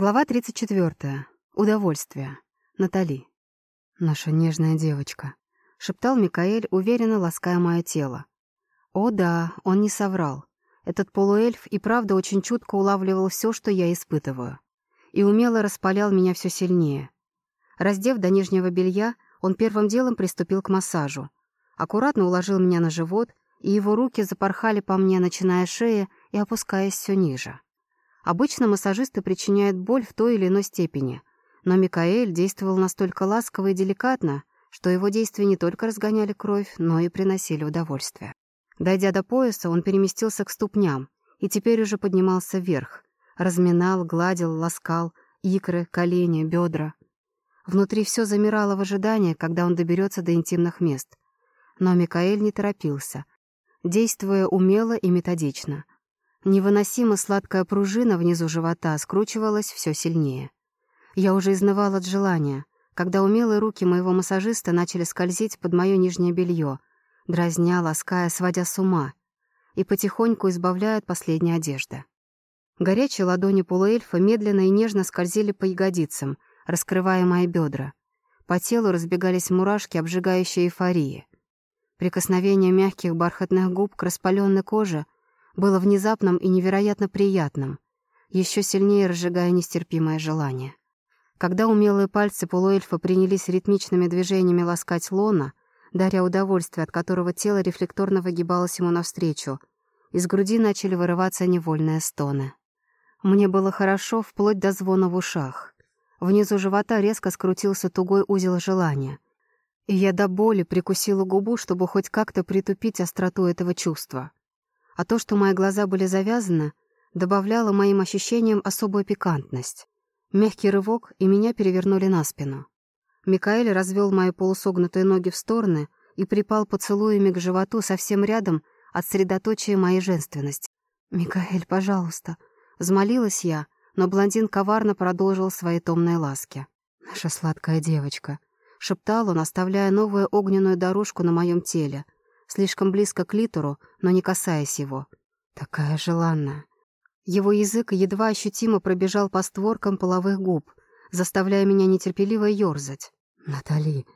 Глава 34. Удовольствие. Натали. «Наша нежная девочка», — шептал Микаэль, уверенно лаская мое тело. О да, он не соврал. Этот полуэльф и правда очень чутко улавливал все, что я испытываю. И умело распалял меня все сильнее. Раздев до нижнего белья, он первым делом приступил к массажу. Аккуратно уложил меня на живот, и его руки запорхали по мне, начиная с и опускаясь все ниже. Обычно массажисты причиняют боль в той или иной степени, но Микаэль действовал настолько ласково и деликатно, что его действия не только разгоняли кровь, но и приносили удовольствие. Дойдя до пояса, он переместился к ступням и теперь уже поднимался вверх. Разминал, гладил, ласкал икры, колени, бедра. Внутри все замирало в ожидании, когда он доберется до интимных мест. Но Микаэль не торопился, действуя умело и методично — Невыносимо сладкая пружина внизу живота скручивалась все сильнее. Я уже изнывал от желания, когда умелые руки моего массажиста начали скользить под мое нижнее белье, дразня, лаская, сводя с ума, и потихоньку избавляя от последней одежды. Горячие ладони полуэльфа медленно и нежно скользили по ягодицам, раскрывая мои бедра. По телу разбегались мурашки, обжигающие эйфории. Прикосновение мягких бархатных губ к распаленной коже — было внезапным и невероятно приятным, еще сильнее разжигая нестерпимое желание. Когда умелые пальцы полуэльфа принялись ритмичными движениями ласкать лона, даря удовольствие, от которого тело рефлекторно выгибалось ему навстречу, из груди начали вырываться невольные стоны. Мне было хорошо вплоть до звона в ушах. Внизу живота резко скрутился тугой узел желания. И я до боли прикусила губу, чтобы хоть как-то притупить остроту этого чувства а то, что мои глаза были завязаны, добавляло моим ощущениям особую пикантность. Мягкий рывок, и меня перевернули на спину. Микаэль развел мои полусогнутые ноги в стороны и припал поцелуями к животу совсем рядом от средоточия моей женственности. «Микаэль, пожалуйста», — взмолилась я, но блондин коварно продолжил свои томные ласки. «Наша сладкая девочка», — шептал он, оставляя новую огненную дорожку на моем теле — слишком близко к литеру, но не касаясь его. Такая желанная. Его язык едва ощутимо пробежал по створкам половых губ, заставляя меня нетерпеливо ёрзать. «Натали!»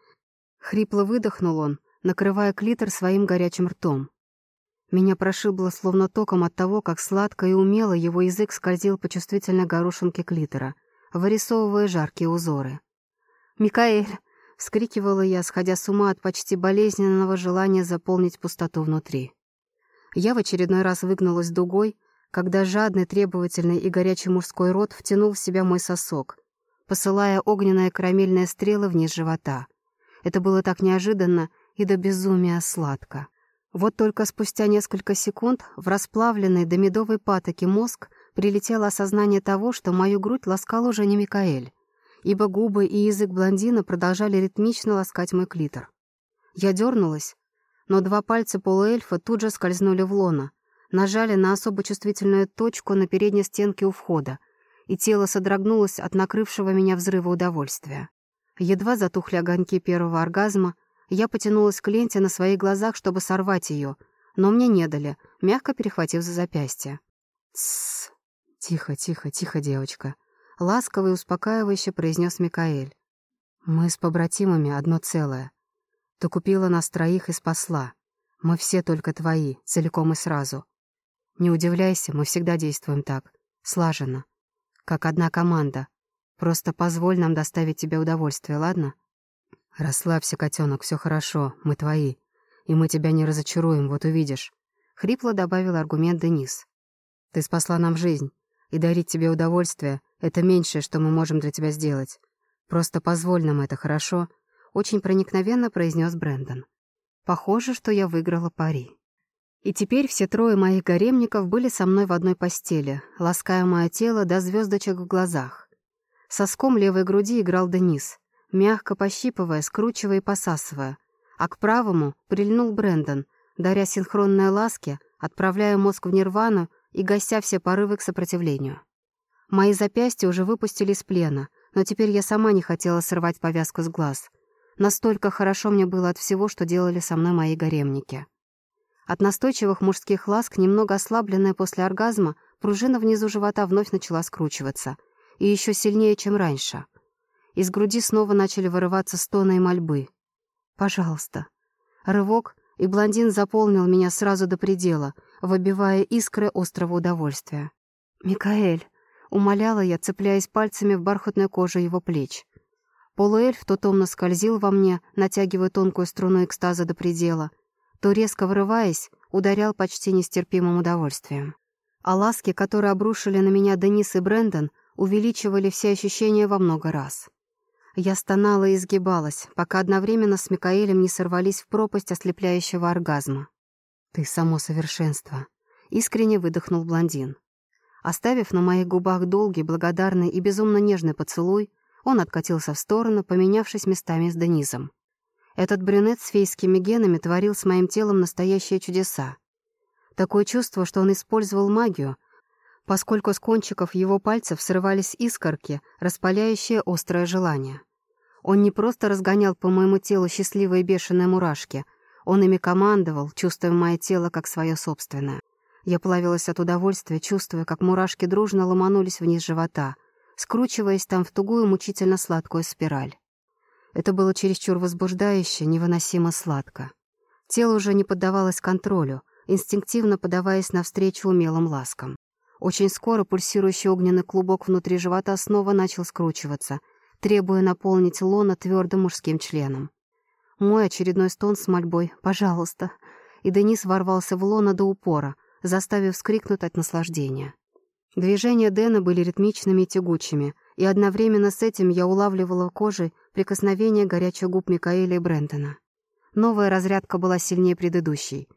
Хрипло выдохнул он, накрывая клитор своим горячим ртом. Меня прошибло словно током от того, как сладко и умело его язык скользил по чувствительной горошинке клитора, вырисовывая жаркие узоры. «Микаэль!» Вскрикивала я, сходя с ума от почти болезненного желания заполнить пустоту внутри. Я в очередной раз выгнулась дугой, когда жадный, требовательный и горячий мужской рот втянул в себя мой сосок, посылая огненные карамельные стрелы вниз живота. Это было так неожиданно и до безумия сладко. Вот только спустя несколько секунд в расплавленный до медовой патоки мозг прилетело осознание того, что мою грудь ласкал уже не Микаэль, ибо губы и язык блондина продолжали ритмично ласкать мой клитор. Я дернулась, но два пальца полуэльфа тут же скользнули в лона, нажали на особо чувствительную точку на передней стенке у входа, и тело содрогнулось от накрывшего меня взрыва удовольствия. Едва затухли огоньки первого оргазма, я потянулась к ленте на своих глазах, чтобы сорвать ее, но мне не дали, мягко перехватив за запястье. «Тссс! Тихо, тихо, тихо, девочка!» — ласково и успокаивающе произнес Микаэль. «Мы с побратимами одно целое. Ты купила нас троих и спасла. Мы все только твои, целиком и сразу. Не удивляйся, мы всегда действуем так, слаженно, как одна команда. Просто позволь нам доставить тебе удовольствие, ладно? Расслабься, котенок, все хорошо, мы твои. И мы тебя не разочаруем, вот увидишь. Хрипло добавил аргумент Денис. Ты спасла нам жизнь, и дарить тебе удовольствие — это меньшее, что мы можем для тебя сделать. Просто позволь нам это, хорошо?» Очень проникновенно произнес Брэндон. «Похоже, что я выиграла пари». И теперь все трое моих гаремников были со мной в одной постели, лаская мое тело до звездочек в глазах. Соском левой груди играл Денис, мягко пощипывая, скручивая и посасывая, а к правому прильнул Брэндон, даря синхронные ласки, отправляя мозг в нирвану и гася все порывы к сопротивлению. Мои запястья уже выпустили из плена, но теперь я сама не хотела срывать повязку с глаз. Настолько хорошо мне было от всего, что делали со мной мои гаремники. От настойчивых мужских ласк, немного ослабленная после оргазма, пружина внизу живота вновь начала скручиваться, и еще сильнее, чем раньше. Из груди снова начали вырываться стоны и мольбы. «Пожалуйста». Рывок, и блондин заполнил меня сразу до предела, выбивая искры острого удовольствия. «Микаэль», — умоляла я, цепляясь пальцами в бархатную кожу его плеч. Полуэльф то томно скользил во мне, натягивая тонкую струну экстаза до предела, то, резко вырываясь, ударял почти нестерпимым удовольствием. А ласки, которые обрушили на меня Денис и Брэндон, увеличивали все ощущения во много раз. Я стонала и изгибалась, пока одновременно с Микаэлем не сорвались в пропасть ослепляющего оргазма. «Ты само совершенство», — искренне выдохнул блондин. Оставив на моих губах долгий, благодарный и безумно нежный поцелуй, он откатился в сторону, поменявшись местами с Денизом. Этот брюнет с фейскими генами творил с моим телом настоящие чудеса. Такое чувство, что он использовал магию, поскольку с кончиков его пальцев срывались искорки, распаляющие острое желание. Он не просто разгонял по моему телу счастливые бешеные мурашки, он ими командовал, чувствуя мое тело как свое собственное. Я плавилась от удовольствия, чувствуя, как мурашки дружно ломанулись вниз живота, скручиваясь там в тугую мучительно сладкую спираль. Это было чересчур возбуждающе, невыносимо сладко. Тело уже не поддавалось контролю, инстинктивно подаваясь навстречу умелым ласкам. Очень скоро пульсирующий огненный клубок внутри живота снова начал скручиваться, требуя наполнить лона твердым мужским членом. Мой очередной стон с мольбой «пожалуйста», и Денис ворвался в лона до упора, заставив вскрикнуть от наслаждения. Движения Дэна были ритмичными и тягучими, и одновременно с этим я улавливала кожей прикосновение горячих губ Микаэля и Брэндона. Новая разрядка была сильнее предыдущей.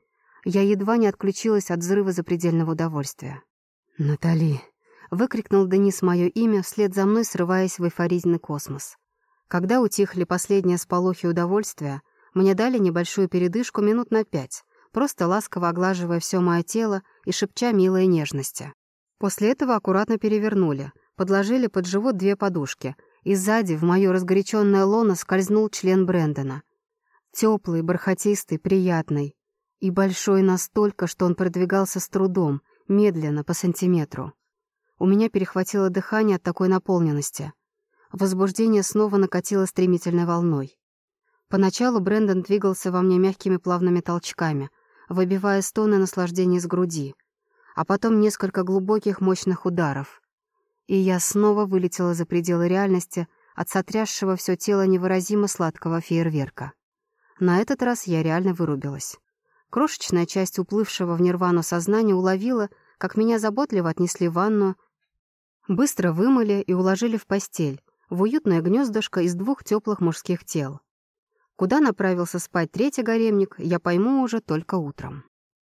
Я едва не отключилась от взрыва запредельного удовольствия. «Натали!» — выкрикнул Денис мое имя, вслед за мной срываясь в эйфоризный космос. Когда утихли последние сполохи удовольствия, мне дали небольшую передышку минут на пять, просто ласково оглаживая все мое тело и шепча милые нежности. После этого аккуратно перевернули, подложили под живот две подушки, и сзади в мое разгоряченное лоно скользнул член Брэндона. Теплый, бархатистый, приятный. И большой настолько, что он продвигался с трудом — медленно, по сантиметру. У меня перехватило дыхание от такой наполненности. Возбуждение снова накатило стремительной волной. Поначалу Брэндон двигался во мне мягкими плавными толчками, выбивая стоны наслаждения из груди, а потом несколько глубоких мощных ударов. И я снова вылетела за пределы реальности от сотрясшего все тело невыразимо сладкого фейерверка. На этот раз я реально вырубилась. Крошечная часть уплывшего в нирвану сознания уловила, как меня заботливо отнесли в ванну, быстро вымыли и уложили в постель, в уютное гнездышко из двух теплых мужских тел. Куда направился спать третий гаремник, я пойму уже только утром.